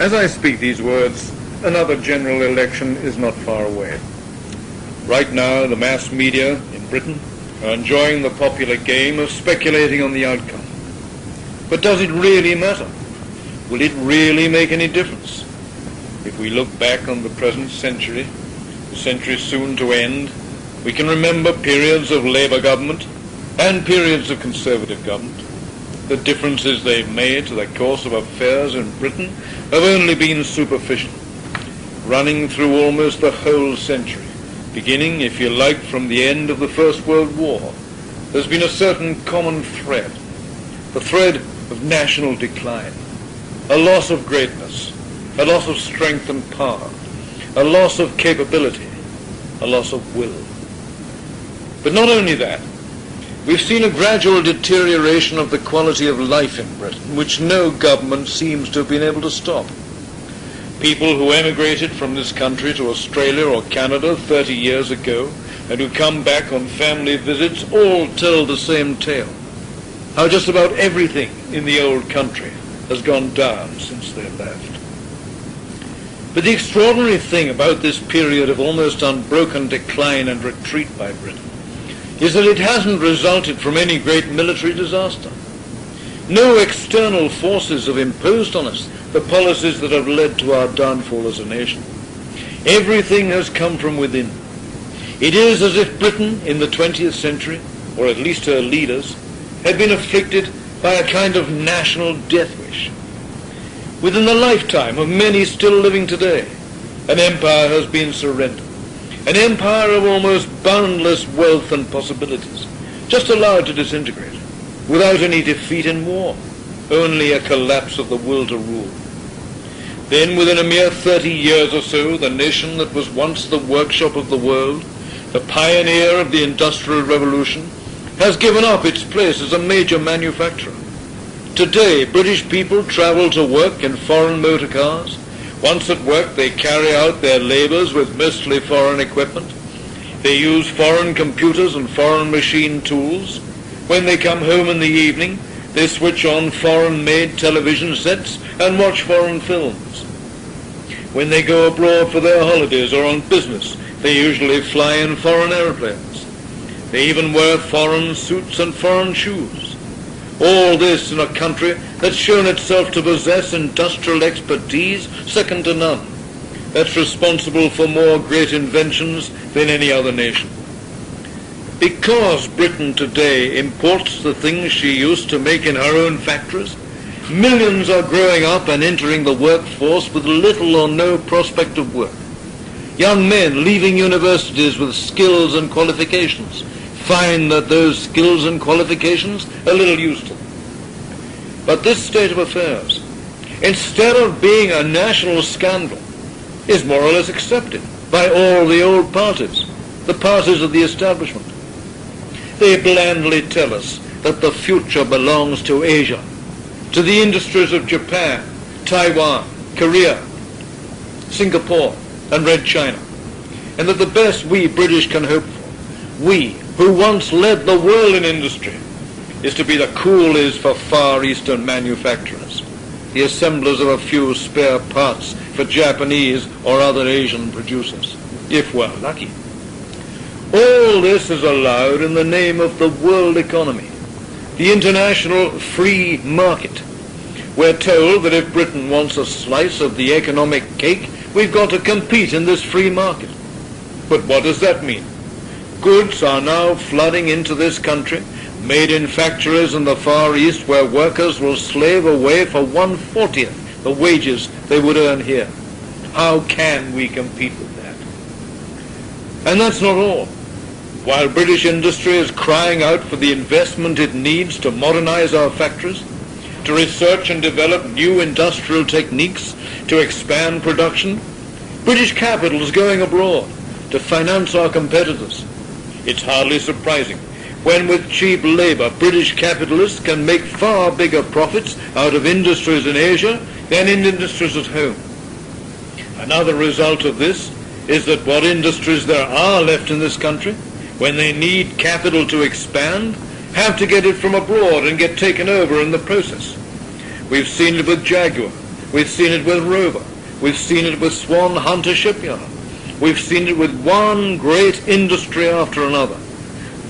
As I speak these words, another general election is not far away. Right now, the mass media in Britain are enjoying the popular game of speculating on the outcome. But does it really matter? Will it really make any difference? If we look back on the present century, the century soon to end, we can remember periods of Labour government and periods of Conservative government. The differences they've made to the course of affairs in Britain have only been superficial, running through almost the whole century, beginning, if you like, from the end of the First World War. There's been a certain common thread, the thread of national decline, a loss of greatness, a loss of strength and power, a loss of capability, a loss of will. But not only that, we've seen a gradual deterioration of the quality of life in Britain, which no government seems to have been able to stop. People who emigrated from this country to Australia or Canada 30 years ago and who come back on family visits all tell the same tale. How just about everything in the old country has gone down since they left. But the extraordinary thing about this period of almost unbroken decline and retreat by Britain is that it hasn't resulted from any great military disaster. No external forces have imposed on us the policies that have led to our downfall as a nation. Everything has come from within. It is as if Britain in the 20th century, or at least her leaders, had been afflicted by a kind of national death wish. Within the lifetime of many still living today, an empire has been surrendered an empire of almost boundless wealth and possibilities, just allowed to disintegrate, without any defeat in war, only a collapse of the will to rule. Then, within a mere 30 years or so, the nation that was once the workshop of the world, the pioneer of the Industrial Revolution, has given up its place as a major manufacturer. Today, British people travel to work in foreign motor cars, once at work, they carry out their labors with mostly foreign equipment. They use foreign computers and foreign machine tools. When they come home in the evening, they switch on foreign-made television sets and watch foreign films. When they go abroad for their holidays or on business, they usually fly in foreign airplanes. They even wear foreign suits and foreign shoes. All this in a country that's shown itself to possess industrial expertise second to none. That's responsible for more great inventions than any other nation. Because Britain today imports the things she used to make in her own factories, millions are growing up and entering the workforce with little or no prospect of work. Young men leaving universities with skills and qualifications find that those skills and qualifications are little use to them. But this state of affairs, instead of being a national scandal, is more or less accepted by all the old parties, the parties of the establishment. They blandly tell us that the future belongs to Asia, to the industries of Japan, Taiwan, Korea, Singapore, and Red China, and that the best we British can hope for, we who once led the world in industry, is to be the coolies for Far Eastern manufacturers, the assemblers of a few spare parts for Japanese or other Asian producers, if we're lucky. All this is allowed in the name of the world economy, the international free market. We're told that if Britain wants a slice of the economic cake, we've got to compete in this free market. But what does that mean? Goods are now flooding into this country, made in factories in the Far East where workers will slave away for one-fortieth the wages they would earn here. How can we compete with that? And that's not all. While British industry is crying out for the investment it needs to modernize our factories, to research and develop new industrial techniques, to expand production, British capital is going abroad to finance our competitors it's hardly surprising when with cheap labor British capitalists can make far bigger profits out of industries in Asia than in industries at home. Another result of this is that what industries there are left in this country, when they need capital to expand, have to get it from abroad and get taken over in the process. We've seen it with Jaguar, We've seen it with Rover. We've seen it with Swan Hunter Shipyard. We've seen it with one great industry after another.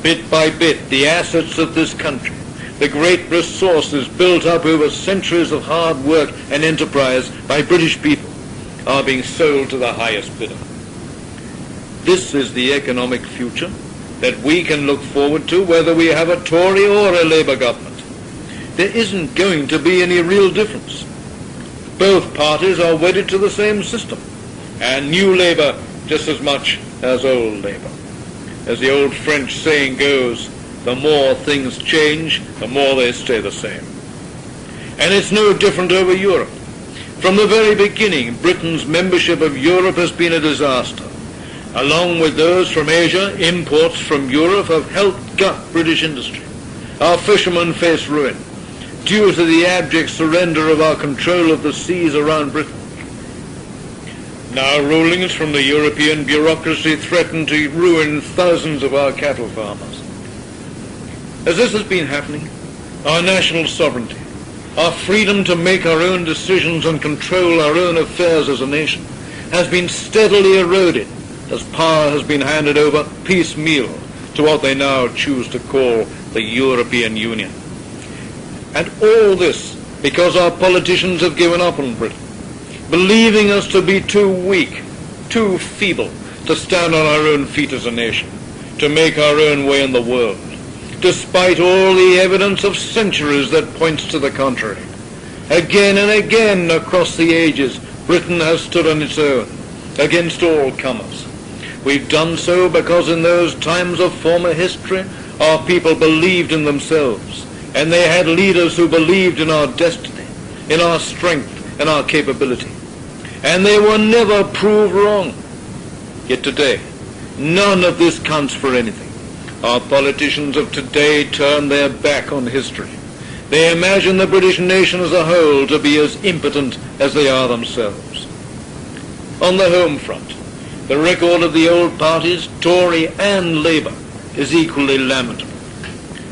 Bit by bit, the assets of this country, the great resources built up over centuries of hard work and enterprise by British people, are being sold to the highest bidder. This is the economic future that we can look forward to whether we have a Tory or a Labour government. There isn't going to be any real difference. Both parties are wedded to the same system, and New Labour just as much as Old Labour. As the old French saying goes, the more things change, the more they stay the same. And it's no different over Europe. From the very beginning, Britain's membership of Europe has been a disaster. Along with those from Asia, imports from Europe have helped gut British industry. Our fishermen face ruin due to the abject surrender of our control of the seas around Britain. Now rulings from the European bureaucracy threaten to ruin thousands of our cattle farmers. As this has been happening, our national sovereignty, our freedom to make our own decisions and control our own affairs as a nation, has been steadily eroded as power has been handed over piecemeal to what they now choose to call the European Union. And all this because our politicians have given up on Britain, believing us to be too weak, too feeble to stand on our own feet as a nation, to make our own way in the world, despite all the evidence of centuries that points to the contrary. Again and again across the ages, Britain has stood on its own against all comers. We've done so because in those times of former history, our people believed in themselves and they had leaders who believed in our destiny, in our strength, and our capability. And they were never proved wrong. Yet today, none of this counts for anything. Our politicians of today turn their back on history. They imagine the British nation as a whole to be as impotent as they are themselves. On the home front, the record of the old parties, Tory and Labour, is equally lamentable.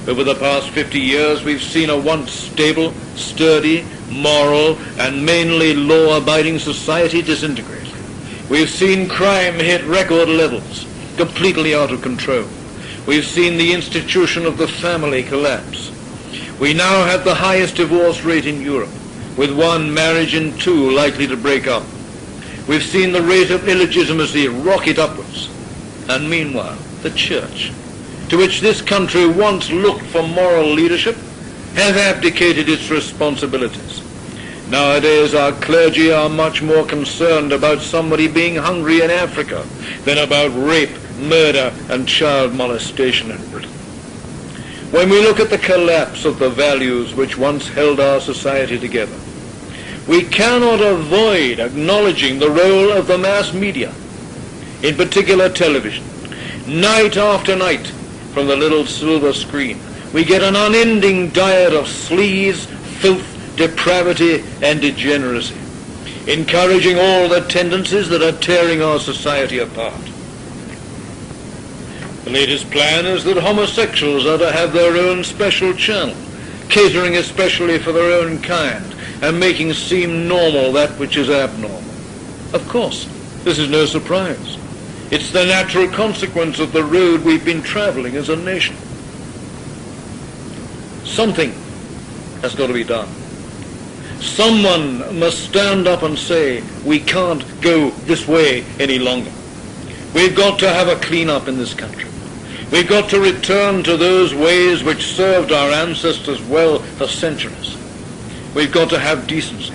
Over the past 50 years, we've seen a once stable, sturdy, moral, and mainly law-abiding society disintegrate. We've seen crime hit record levels, completely out of control. We've seen the institution of the family collapse. We now have the highest divorce rate in Europe, with one marriage in two likely to break up. We've seen the rate of illegitimacy rocket upwards. And meanwhile, the church, to which this country once looked for moral leadership has abdicated its responsibilities. Nowadays our clergy are much more concerned about somebody being hungry in Africa than about rape, murder and child molestation in Britain. When we look at the collapse of the values which once held our society together, we cannot avoid acknowledging the role of the mass media, in particular television. Night after night, from the little silver screen. We get an unending diet of sleaze, filth, depravity, and degeneracy, encouraging all the tendencies that are tearing our society apart. The latest plan is that homosexuals are to have their own special channel, catering especially for their own kind, and making seem normal that which is abnormal. Of course, this is no surprise. It's the natural consequence of the road we've been traveling as a nation. Something has got to be done. Someone must stand up and say, we can't go this way any longer. We've got to have a clean-up in this country. We've got to return to those ways which served our ancestors well for centuries. We've got to have decency.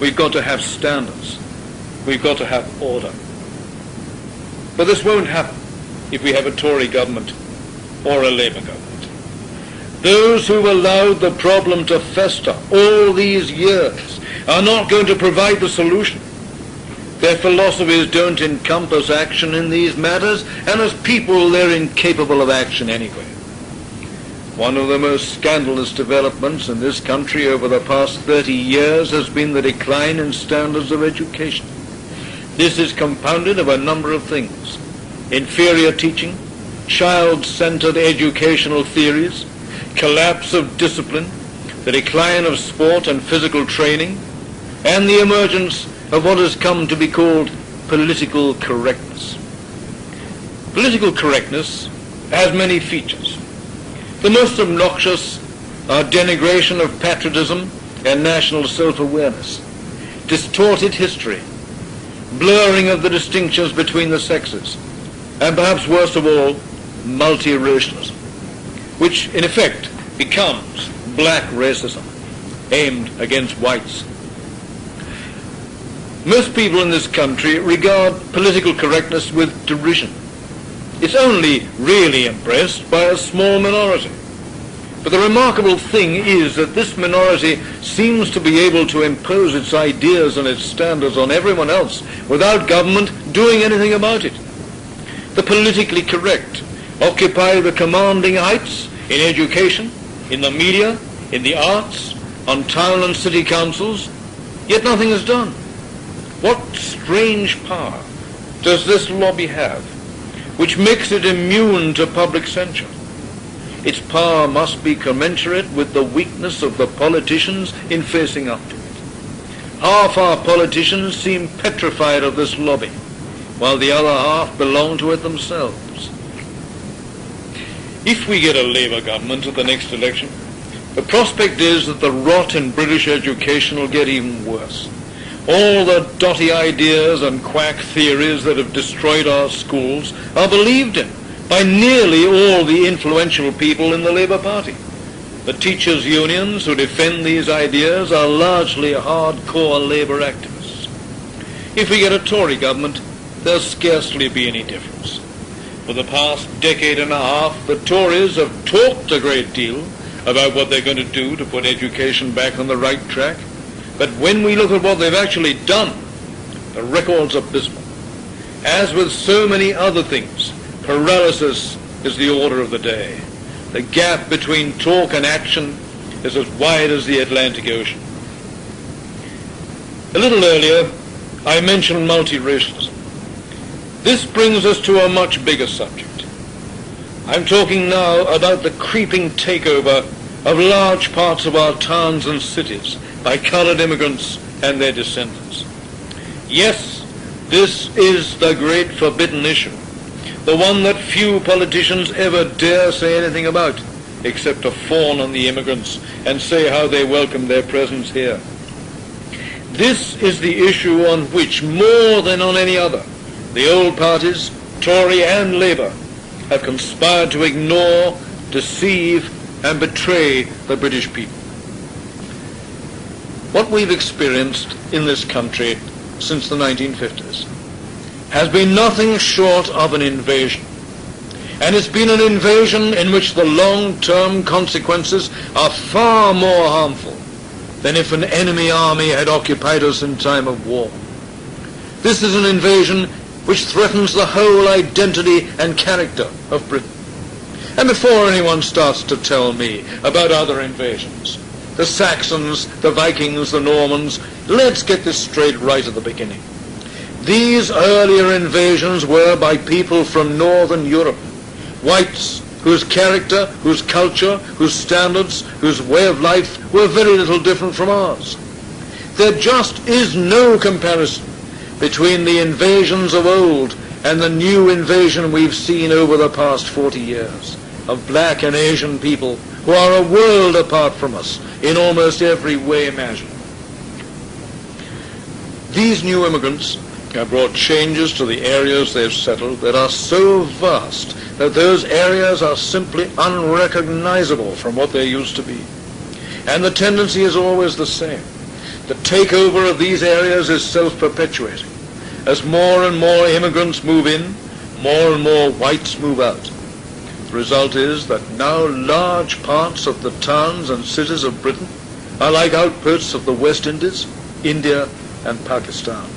We've got to have standards. We've got to have order. But this won't happen if we have a Tory government or a Labour government. Those who've allowed the problem to fester all these years are not going to provide the solution. Their philosophies don't encompass action in these matters, and as people they're incapable of action anyway. One of the most scandalous developments in this country over the past 30 years has been the decline in standards of education. This is compounded of a number of things. Inferior teaching, child-centered educational theories, collapse of discipline, the decline of sport and physical training, and the emergence of what has come to be called political correctness. Political correctness has many features. The most obnoxious are denigration of patriotism and national self-awareness, distorted history, blurring of the distinctions between the sexes, and perhaps worst of all, multiracialism, which in effect becomes black racism aimed against whites. Most people in this country regard political correctness with derision. It's only really embraced by a small minority. But the remarkable thing is that this minority seems to be able to impose its ideas and its standards on everyone else without government doing anything about it. The politically correct occupy the commanding heights in education, in the media, in the arts, on town and city councils, yet nothing is done. What strange power does this lobby have which makes it immune to public censure? Its power must be commensurate with the weakness of the politicians in facing up to it. Half our politicians seem petrified of this lobby, while the other half belong to it themselves. If we get a Labour government at the next election, the prospect is that the rot in British education will get even worse. All the dotty ideas and quack theories that have destroyed our schools are believed in by nearly all the influential people in the Labour Party. The teachers' unions who defend these ideas are largely hardcore Labour activists. If we get a Tory government, there'll scarcely be any difference. For the past decade and a half, the Tories have talked a great deal about what they're going to do to put education back on the right track. But when we look at what they've actually done, the record's abysmal. As with so many other things, Paralysis is the order of the day. The gap between talk and action is as wide as the Atlantic Ocean. A little earlier, I mentioned multiracialism. This brings us to a much bigger subject. I'm talking now about the creeping takeover of large parts of our towns and cities by colored immigrants and their descendants. Yes, this is the great forbidden issue the one that few politicians ever dare say anything about, except to fawn on the immigrants and say how they welcome their presence here. This is the issue on which, more than on any other, the old parties, Tory and Labour, have conspired to ignore, deceive, and betray the British people. What we've experienced in this country since the 1950s has been nothing short of an invasion. And it's been an invasion in which the long-term consequences are far more harmful than if an enemy army had occupied us in time of war. This is an invasion which threatens the whole identity and character of Britain. And before anyone starts to tell me about other invasions, the Saxons, the Vikings, the Normans, let's get this straight right at the beginning. These earlier invasions were by people from northern Europe, whites whose character, whose culture, whose standards, whose way of life were very little different from ours. There just is no comparison between the invasions of old and the new invasion we've seen over the past 40 years of black and Asian people who are a world apart from us in almost every way imaginable. These new immigrants have brought changes to the areas they've settled that are so vast that those areas are simply unrecognizable from what they used to be. And the tendency is always the same. The takeover of these areas is self-perpetuating. As more and more immigrants move in, more and more whites move out. The result is that now large parts of the towns and cities of Britain are like outposts of the West Indies, India, and Pakistan.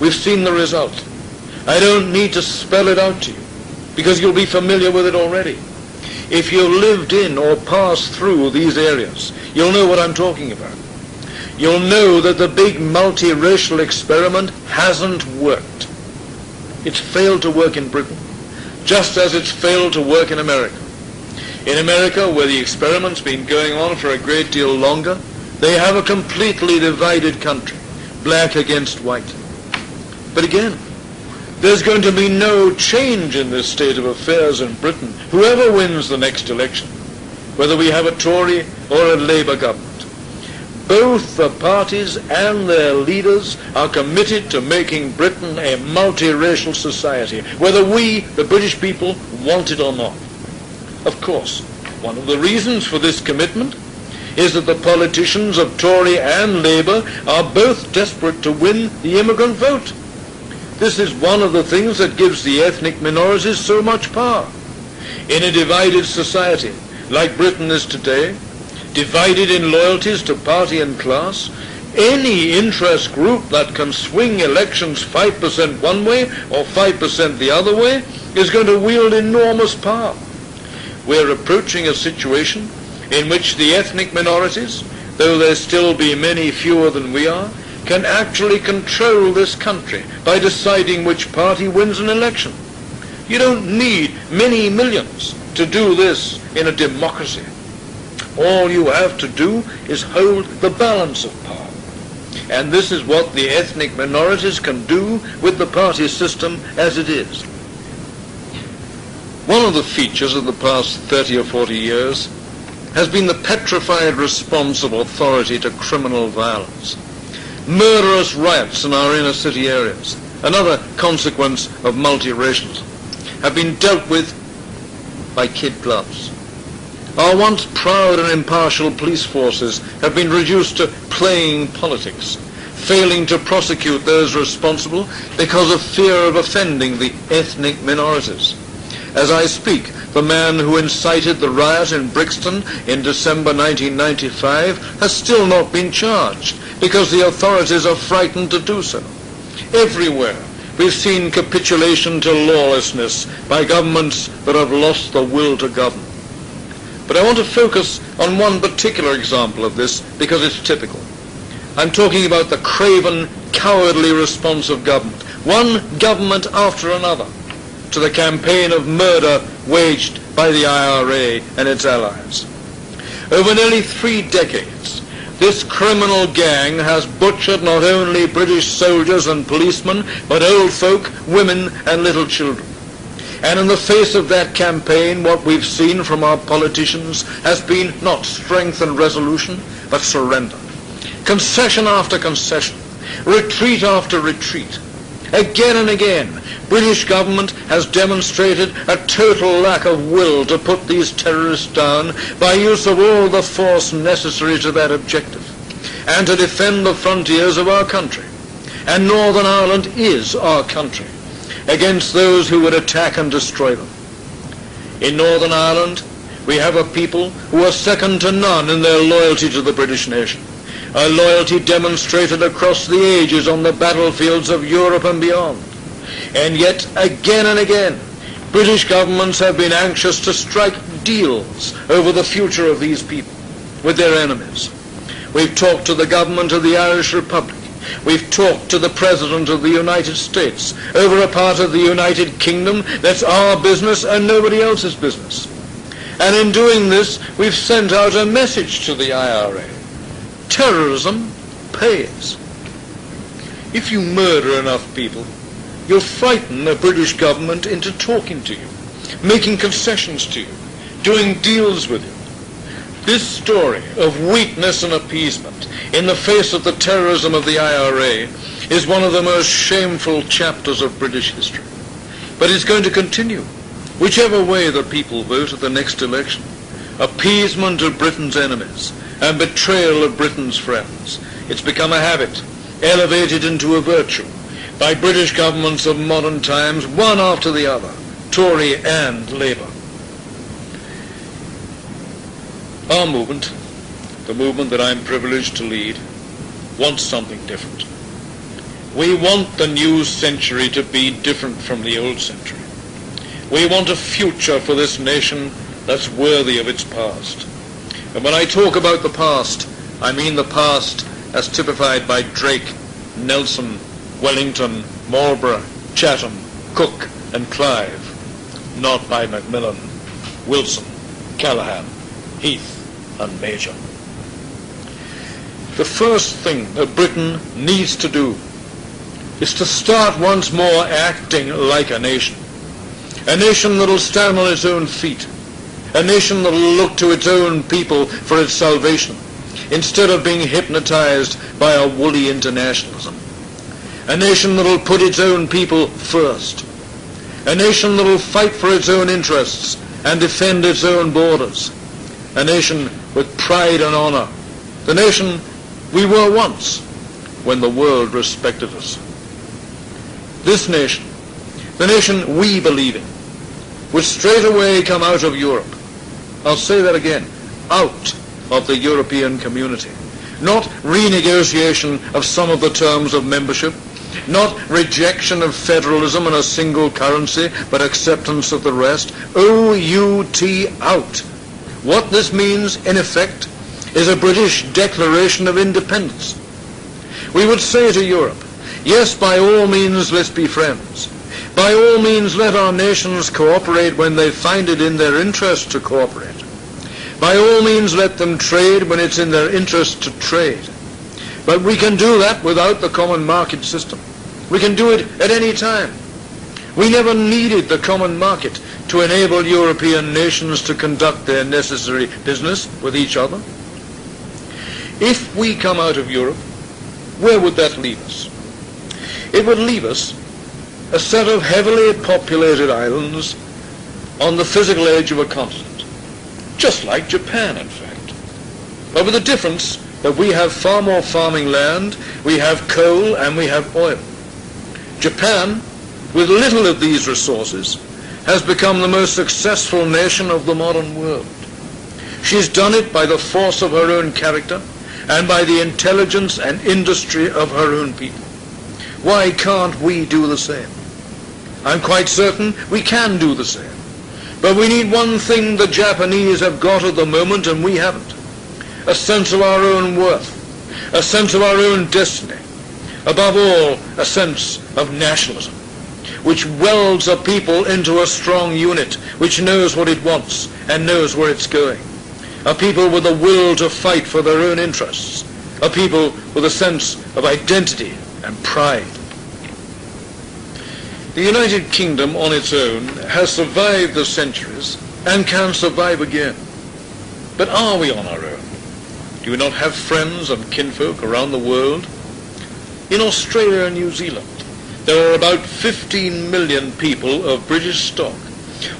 We've seen the result. I don't need to spell it out to you because you'll be familiar with it already. If you lived in or passed through these areas, you'll know what I'm talking about. You'll know that the big multiracial experiment hasn't worked. It's failed to work in Britain, just as it's failed to work in America. In America, where the experiment's been going on for a great deal longer, They have a completely divided country, black against white. But again, there's going to be no change in this state of affairs in Britain, whoever wins the next election, whether we have a Tory or a Labour government. Both the parties and their leaders are committed to making Britain a multiracial society, whether we, the British people, want it or not. Of course, one of the reasons for this commitment is that the politicians of Tory and Labour are both desperate to win the immigrant vote. This is one of the things that gives the ethnic minorities so much power. In a divided society, like Britain is today, divided in loyalties to party and class, any interest group that can swing elections 5% one way or 5% the other way is going to wield enormous power. We're approaching a situation in which the ethnic minorities, though there still be many fewer than we are, can actually control this country by deciding which party wins an election. You don't need many millions to do this in a democracy. All you have to do is hold the balance of power. And this is what the ethnic minorities can do with the party system as it is. One of the features of the past 30 or 40 years has been the petrified response of authority to criminal violence. Murderous riots in our inner city areas, another consequence of multiracialism, have been dealt with by kid gloves. Our once proud and impartial police forces have been reduced to playing politics, failing to prosecute those responsible because of fear of offending the ethnic minorities. As I speak, the man who incited the riot in Brixton in December 1995 has still not been charged because the authorities are frightened to do so. Everywhere, we've seen capitulation to lawlessness by governments that have lost the will to govern. But I want to focus on one particular example of this because it's typical. I'm talking about the craven, cowardly response of government, one government after another, to the campaign of murder waged by the IRA and its allies. Over nearly three decades, this criminal gang has butchered not only British soldiers and policemen, but old folk, women, and little children. And in the face of that campaign, what we've seen from our politicians has been not strength and resolution, but surrender. Concession after concession, retreat after retreat. Again and again, British government has demonstrated a total lack of will to put these terrorists down by use of all the force necessary to that objective and to defend the frontiers of our country. And Northern Ireland is our country against those who would attack and destroy them. In Northern Ireland, we have a people who are second to none in their loyalty to the British nation, a loyalty demonstrated across the ages on the battlefields of Europe and beyond. And yet, again and again, British governments have been anxious to strike deals over the future of these people with their enemies. We've talked to the government of the Irish Republic We've talked to the President of the United States over a part of the United Kingdom that's our business and nobody else's business. And in doing this, we've sent out a message to the IRA. Terrorism pays. If you murder enough people, you'll frighten the British government into talking to you, making concessions to you, doing deals with you. This story of weakness and appeasement in the face of the terrorism of the IRA is one of the most shameful chapters of British history. But it's going to continue, whichever way the people vote at the next election. Appeasement of Britain's enemies and betrayal of Britain's friends. It's become a habit, elevated into a virtue by British governments of modern times, one after the other, Tory and Labour. Our movement, the movement that I'm privileged to lead, wants something different. We want the new century to be different from the old century. We want a future for this nation that's worthy of its past. And when I talk about the past, I mean the past as typified by Drake, Nelson, Wellington, Marlborough, Chatham, Cook, and Clive, not by Macmillan, Wilson, Callaghan, Heath, and Major. the first thing that Britain needs to do is to start once more acting like a nation. A nation that will stand on its own feet. A nation that will look to its own people for its salvation instead of being hypnotized by a woolly internationalism. A nation that will put its own people first. A nation that will fight for its own interests and defend its own borders. A nation with pride and honor. The nation we were once when the world respected us. This nation, the nation we believe in, would straight away come out of Europe. I'll say that again, out of the European community. Not renegotiation of some of the terms of membership, not rejection of federalism and a single currency, but acceptance of the rest. O-U-T out. What this means, in effect, is a British declaration of independence. We would say to Europe, yes, by all means, let's be friends. By all means, let our nations cooperate when they find it in their interest to cooperate. By all means, let them trade when it's in their interest to trade. But we can do that without the common market system. We can do it at any time. We never needed the common market to enable European nations to conduct their necessary business with each other. If we come out of Europe, where would that leave us? It would leave us a set of heavily populated islands on the physical edge of a continent, just like Japan, in fact. But with the difference that we have far more farming land, we have coal, and we have oil. Japan, with little of these resources, has become the most successful nation of the modern world. She's done it by the force of her own character and by the intelligence and industry of her own people. Why can't we do the same? I'm quite certain we can do the same. But we need one thing the Japanese have got at the moment and we haven't. A sense of our own worth. A sense of our own destiny. Above all, a sense of nationalism, which welds a people into a strong unit, which knows what it wants and knows where it's going. A people with a will to fight for their own interests. A people with a sense of identity and pride. The United Kingdom on its own has survived the centuries and can survive again. But are we on our own? Do we not have friends and kinfolk around the world? In Australia and New Zealand, there are about 15 million people of British stock,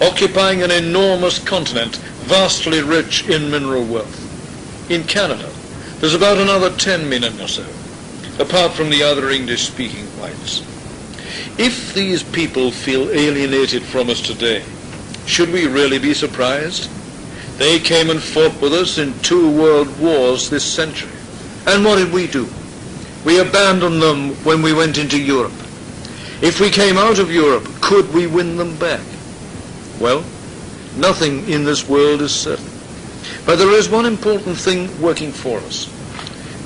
occupying an enormous continent vastly rich in mineral wealth. In Canada, there's about another 10 million or so, apart from the other English-speaking whites. If these people feel alienated from us today, should we really be surprised? They came and fought with us in two world wars this century. And what did we do? We abandoned them when we went into Europe. If we came out of Europe, could we win them back? Well, nothing in this world is certain. But there is one important thing working for us.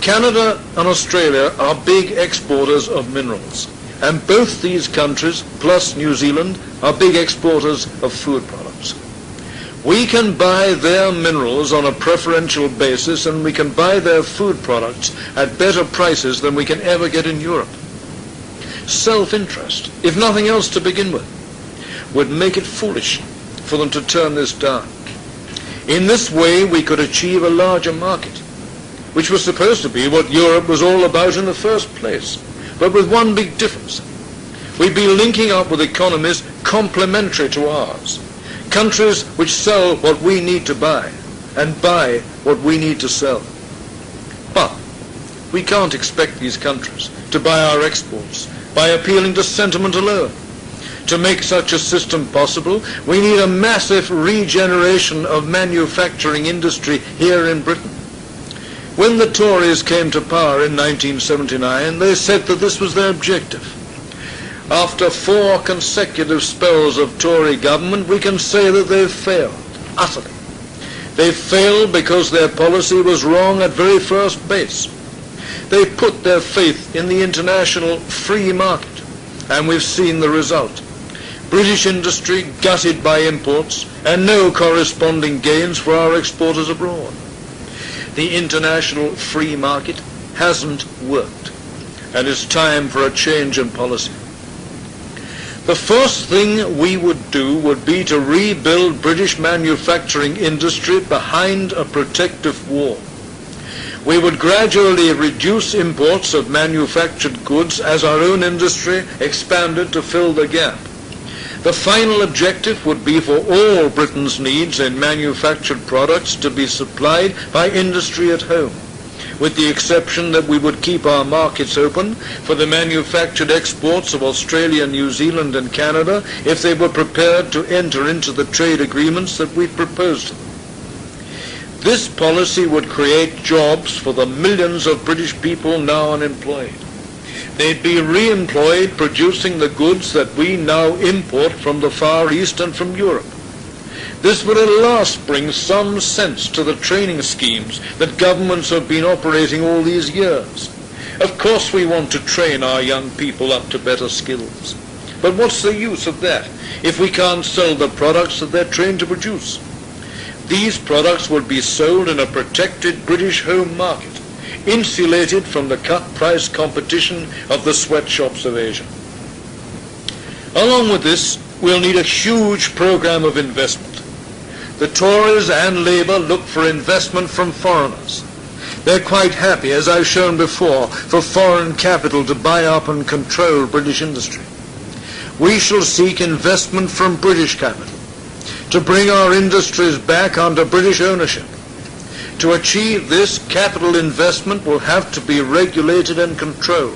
Canada and Australia are big exporters of minerals. And both these countries, plus New Zealand, are big exporters of food products. We can buy their minerals on a preferential basis and we can buy their food products at better prices than we can ever get in Europe. Self-interest, if nothing else to begin with, would make it foolish for them to turn this down. In this way, we could achieve a larger market, which was supposed to be what Europe was all about in the first place but with one big difference. We'd be linking up with economies complementary to ours, countries which sell what we need to buy and buy what we need to sell. But we can't expect these countries to buy our exports by appealing to sentiment alone. To make such a system possible, we need a massive regeneration of manufacturing industry here in Britain. When the Tories came to power in 1979, they said that this was their objective. After four consecutive spells of Tory government, we can say that they've failed, utterly. They failed because their policy was wrong at very first base. They put their faith in the international free market, and we've seen the result. British industry gutted by imports, and no corresponding gains for our exporters abroad the international free market hasn't worked, and it's time for a change in policy. The first thing we would do would be to rebuild British manufacturing industry behind a protective wall. We would gradually reduce imports of manufactured goods as our own industry expanded to fill the gap. The final objective would be for all Britain's needs in manufactured products to be supplied by industry at home, with the exception that we would keep our markets open for the manufactured exports of Australia, New Zealand and Canada if they were prepared to enter into the trade agreements that we proposed to them. This policy would create jobs for the millions of British people now unemployed. They'd be re-employed producing the goods that we now import from the Far East and from Europe. This would at last bring some sense to the training schemes that governments have been operating all these years. Of course we want to train our young people up to better skills. But what's the use of that if we can't sell the products that they're trained to produce? These products would be sold in a protected British home market, insulated from the cut-price competition of the sweatshops of Asia. Along with this, we'll need a huge program of investment. The Tories and Labour look for investment from foreigners. They're quite happy, as I've shown before, for foreign capital to buy up and control British industry. We shall seek investment from British capital to bring our industries back under British ownership. To achieve this, capital investment will have to be regulated and controlled.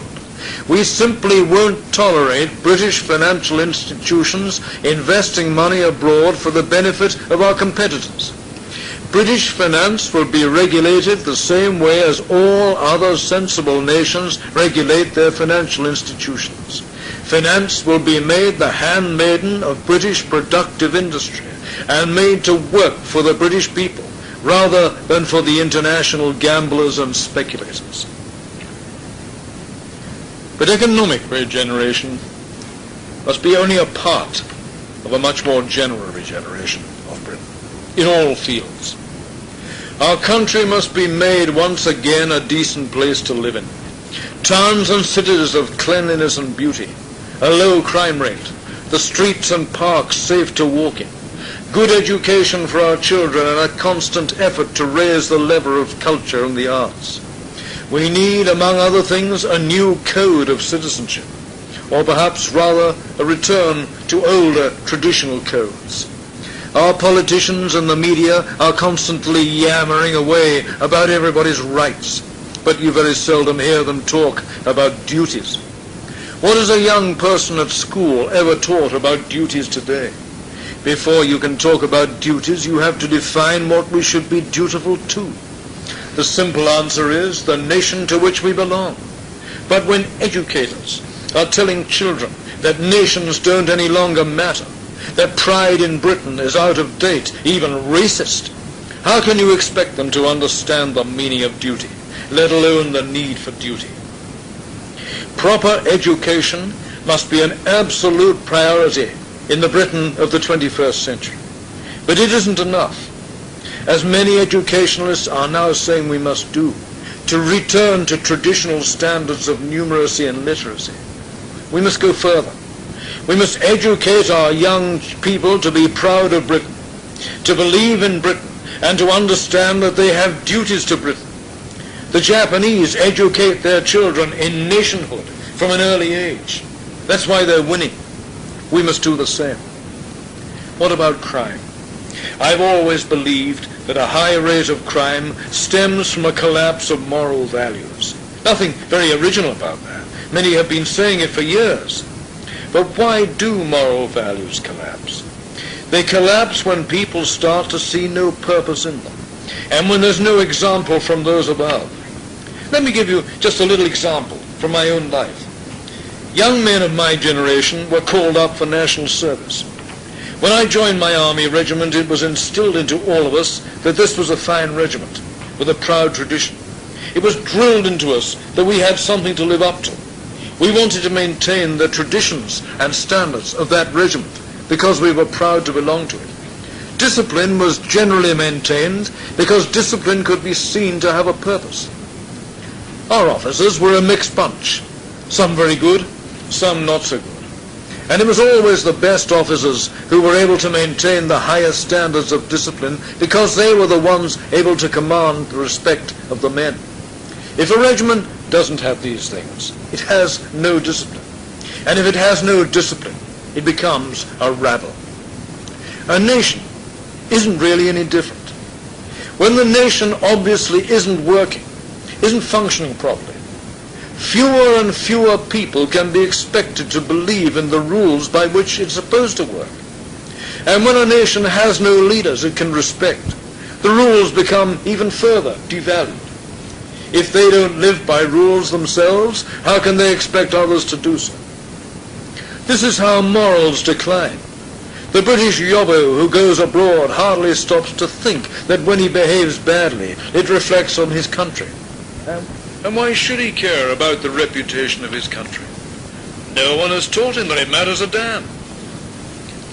We simply won't tolerate British financial institutions investing money abroad for the benefit of our competitors. British finance will be regulated the same way as all other sensible nations regulate their financial institutions. Finance will be made the handmaiden of British productive industry and made to work for the British people rather than for the international gamblers and speculators. But economic regeneration must be only a part of a much more general regeneration of Britain in all fields. Our country must be made once again a decent place to live in. Towns and cities of cleanliness and beauty, a low crime rate, the streets and parks safe to walk in, good education for our children and a constant effort to raise the level of culture and the arts. We need, among other things, a new code of citizenship, or perhaps rather a return to older traditional codes. Our politicians and the media are constantly yammering away about everybody's rights, but you very seldom hear them talk about duties. What is a young person at school ever taught about duties today? Before you can talk about duties, you have to define what we should be dutiful to. The simple answer is the nation to which we belong. But when educators are telling children that nations don't any longer matter, that pride in Britain is out of date, even racist, how can you expect them to understand the meaning of duty, let alone the need for duty? Proper education must be an absolute priority in the Britain of the 21st century. But it isn't enough, as many educationalists are now saying we must do, to return to traditional standards of numeracy and literacy. We must go further. We must educate our young people to be proud of Britain, to believe in Britain, and to understand that they have duties to Britain. The Japanese educate their children in nationhood from an early age. That's why they're winning. We must do the same. What about crime? I've always believed that a high rate of crime stems from a collapse of moral values. Nothing very original about that. Many have been saying it for years. But why do moral values collapse? They collapse when people start to see no purpose in them, and when there's no example from those above. Let me give you just a little example from my own life. Young men of my generation were called up for national service. When I joined my army regiment, it was instilled into all of us that this was a fine regiment with a proud tradition. It was drilled into us that we had something to live up to. We wanted to maintain the traditions and standards of that regiment because we were proud to belong to it. Discipline was generally maintained because discipline could be seen to have a purpose. Our officers were a mixed bunch, some very good, some not so good. And it was always the best officers who were able to maintain the highest standards of discipline because they were the ones able to command the respect of the men. If a regiment doesn't have these things, it has no discipline. And if it has no discipline, it becomes a rabble. A nation isn't really any different. When the nation obviously isn't working, isn't functioning properly, fewer and fewer people can be expected to believe in the rules by which it's supposed to work. And when a nation has no leaders it can respect, the rules become even further devalued. If they don't live by rules themselves, how can they expect others to do so? This is how morals decline. The British yobbo who goes abroad hardly stops to think that when he behaves badly, it reflects on his country. Um, and why should he care about the reputation of his country? No one has taught him that it matters a damn.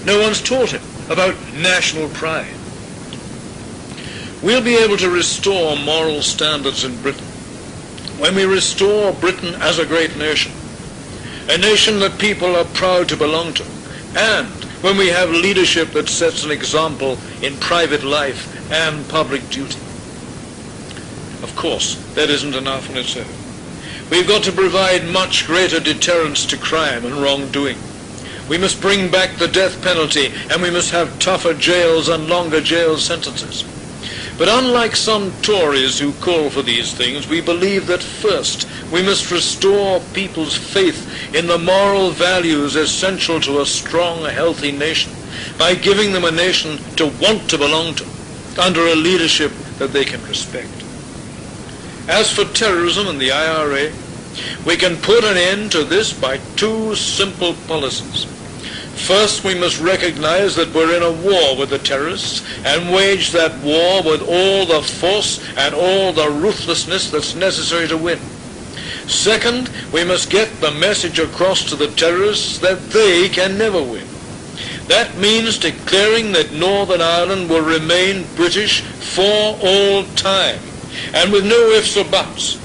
No one's taught him about national pride. We'll be able to restore moral standards in Britain when we restore Britain as a great nation, a nation that people are proud to belong to, and when we have leadership that sets an example in private life and public duty. Of course, that isn't enough on its own. We've got to provide much greater deterrence to crime and wrongdoing. We must bring back the death penalty and we must have tougher jails and longer jail sentences. But unlike some Tories who call for these things, we believe that first we must restore people's faith in the moral values essential to a strong, healthy nation by giving them a nation to want to belong to under a leadership that they can respect. As for terrorism and the IRA, we can put an end to this by two simple policies. First, we must recognize that we're in a war with the terrorists and wage that war with all the force and all the ruthlessness that's necessary to win. Second, we must get the message across to the terrorists that they can never win. That means declaring that Northern Ireland will remain British for all time and with no ifs or buts.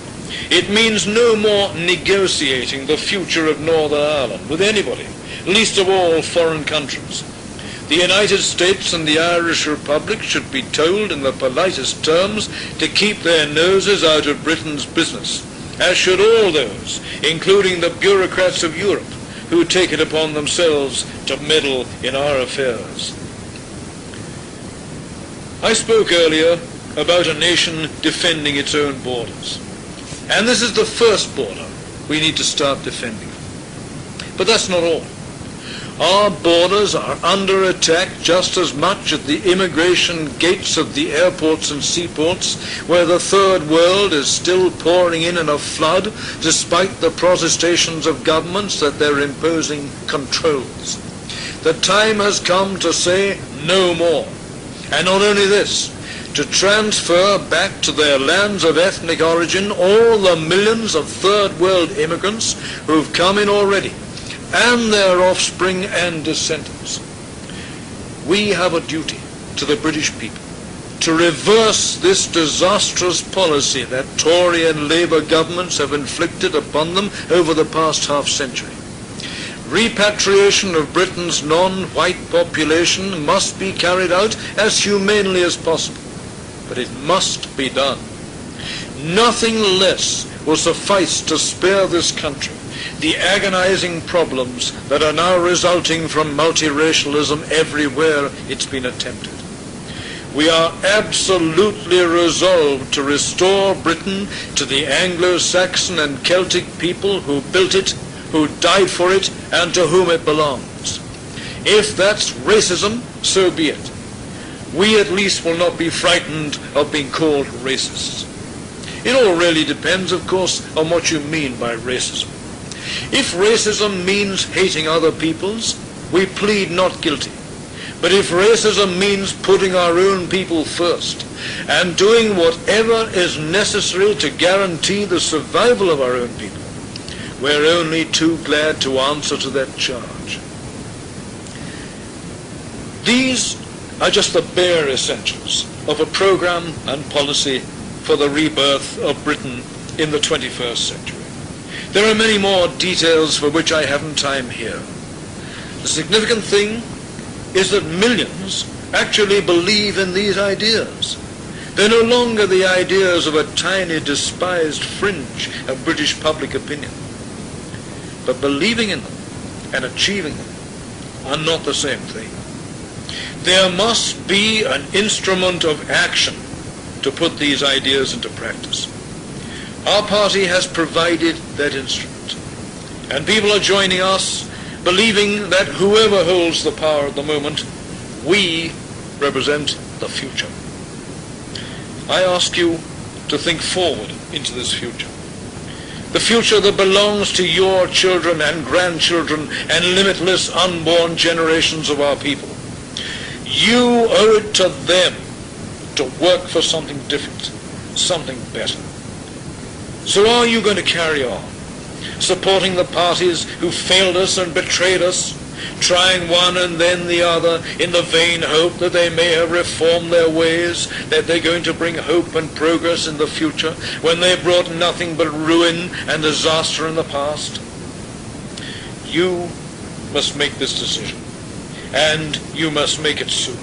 It means no more negotiating the future of Northern Ireland with anybody, least of all foreign countries. The United States and the Irish Republic should be told in the politest terms to keep their noses out of Britain's business, as should all those, including the bureaucrats of Europe, who take it upon themselves to meddle in our affairs. I spoke earlier about a nation defending its own borders. And this is the first border we need to start defending. But that's not all. Our borders are under attack just as much at the immigration gates of the airports and seaports, where the third world is still pouring in in a flood, despite the protestations of governments that they're imposing controls. The time has come to say no more. And not only this, to transfer back to their lands of ethnic origin all the millions of third world immigrants who've come in already, and their offspring and descendants. We have a duty to the British people to reverse this disastrous policy that Tory and Labour governments have inflicted upon them over the past half century. Repatriation of Britain's non-white population must be carried out as humanely as possible but it must be done. Nothing less will suffice to spare this country the agonizing problems that are now resulting from multiracialism everywhere it's been attempted. We are absolutely resolved to restore Britain to the Anglo-Saxon and Celtic people who built it, who died for it, and to whom it belongs. If that's racism, so be it we at least will not be frightened of being called racists. It all really depends, of course, on what you mean by racism. If racism means hating other peoples, we plead not guilty. But if racism means putting our own people first and doing whatever is necessary to guarantee the survival of our own people, we're only too glad to answer to that charge. These are just the bare essentials of a program and policy for the rebirth of Britain in the 21st century. There are many more details for which I haven't time here. The significant thing is that millions actually believe in these ideas. They're no longer the ideas of a tiny despised fringe of British public opinion. But believing in them and achieving them are not the same thing. There must be an instrument of action to put these ideas into practice. Our party has provided that instrument. And people are joining us, believing that whoever holds the power at the moment, we represent the future. I ask you to think forward into this future. The future that belongs to your children and grandchildren and limitless unborn generations of our people. You owe it to them to work for something different, something better. So are you going to carry on, supporting the parties who failed us and betrayed us, trying one and then the other in the vain hope that they may have reformed their ways, that they're going to bring hope and progress in the future when they brought nothing but ruin and disaster in the past? You must make this decision, and you must make it soon.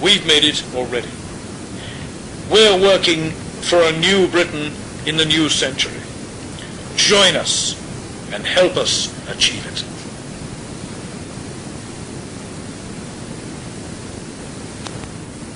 We've made it already. We're working for a new Britain in the new century. Join us and help us achieve it.